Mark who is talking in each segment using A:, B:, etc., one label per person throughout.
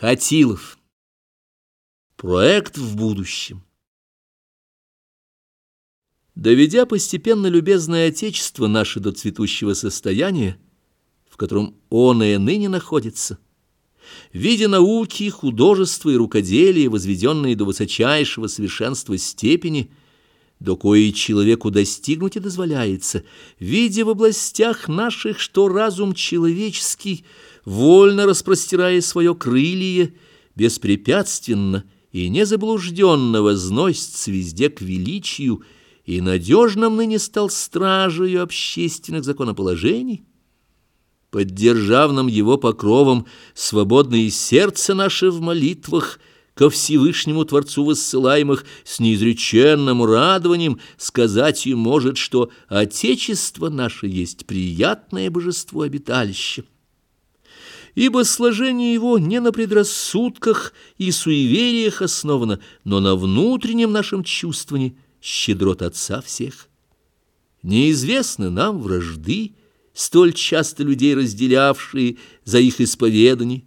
A: Хатилов. Проект в будущем. Доведя постепенно любезное Отечество наше до цветущего состояния, в котором оно и ныне находится, видя науки, художество и рукоделие, возведенные до высочайшего совершенства степени, до коей человеку достигнуть и дозволяется, видя в областях наших, что разум человеческий — вольно распростирая свое крылье, беспрепятственно и незаблужденно возносится везде к величию и надежным ныне стал стражею общественных законоположений, под державным его покровом свободное сердце наше в молитвах ко Всевышнему Творцу воссылаемых с неизреченным радованием сказать им может, что Отечество наше есть приятное божество обиталище ибо сложение его не на предрассудках и суевериях основано, но на внутреннем нашем чувствовании щедрот Отца всех. Неизвестны нам вражды, столь часто людей разделявшие за их исповедание,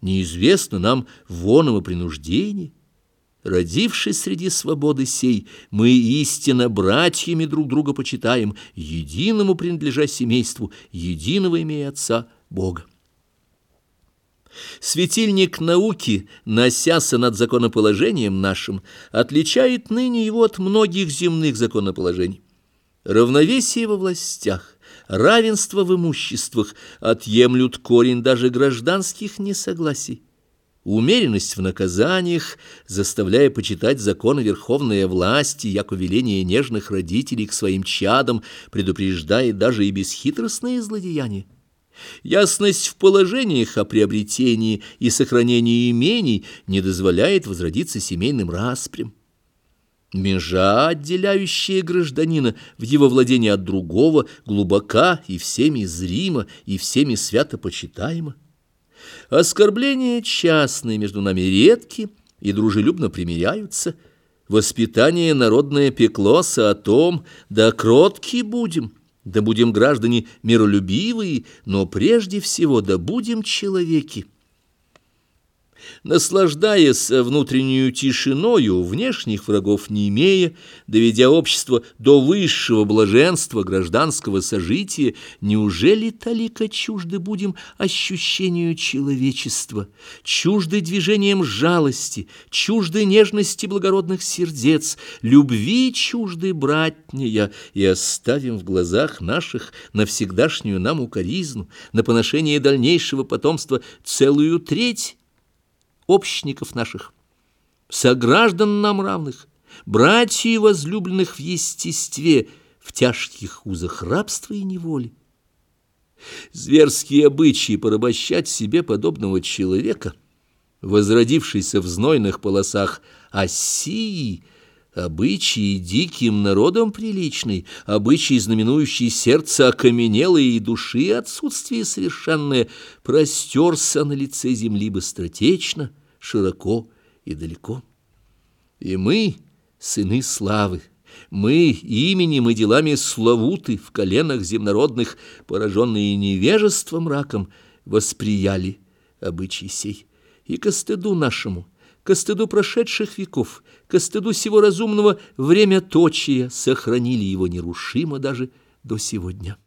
A: неизвестно нам воново принуждение. Родившись среди свободы сей, мы истинно братьями друг друга почитаем, единому принадлежа семейству, единого имея Отца Бога. Светильник науки, носяся над законоположением нашим, отличает ныне его от многих земных законоположений. Равновесие во властях, равенство в имуществах отъемлют корень даже гражданских несогласий. Умеренность в наказаниях, заставляя почитать законы верховной власти, яко веление нежных родителей к своим чадам, предупреждает даже и бесхитростные злодеяния. Ясность в положениях о приобретении и сохранении имений не дозволяет возродиться семейным распрям. Межа, отделяющая гражданина в его владении от другого, глубока и всеми зрима, и всеми свято почитаема. Оскорбления частные между нами редки и дружелюбно примиряются. Воспитание народное пеклоса о том, да кротки будем — да будем граждане миролюбивые, но прежде всего да будем человеки. Наслаждаясь внутреннюю тишиною, внешних врагов не имея, доведя общество до высшего блаженства гражданского сожития, неужели талика чужды будем ощущению человечества, чужды движением жалости, чужды нежности благородных сердец, любви чужды братняя, и оставим в глазах наших навсегдашнюю нам укоризну, на поношение дальнейшего потомства целую треть общников наших, сограждан нам равных, братьев возлюбленных в естестве, в тяжких узах рабства и неволи. Зверские обычаи порабощать себе подобного человека, возродившийся в знойных полосах Осии, обычаи диким народом приличный, обычаи, знаменующие сердце окаменелое и души отсутствие совершенное, простерся на лице земли быстротечно, широко и далеко. И мы, сыны славы, мы именем и делами славуты в коленах земнородных, пораженные невежеством раком, восприяли обычай сей. И ко стыду нашему, ко стыду прошедших веков, ко стыду всего разумного время точия сохранили его нерушимо даже до сегодня.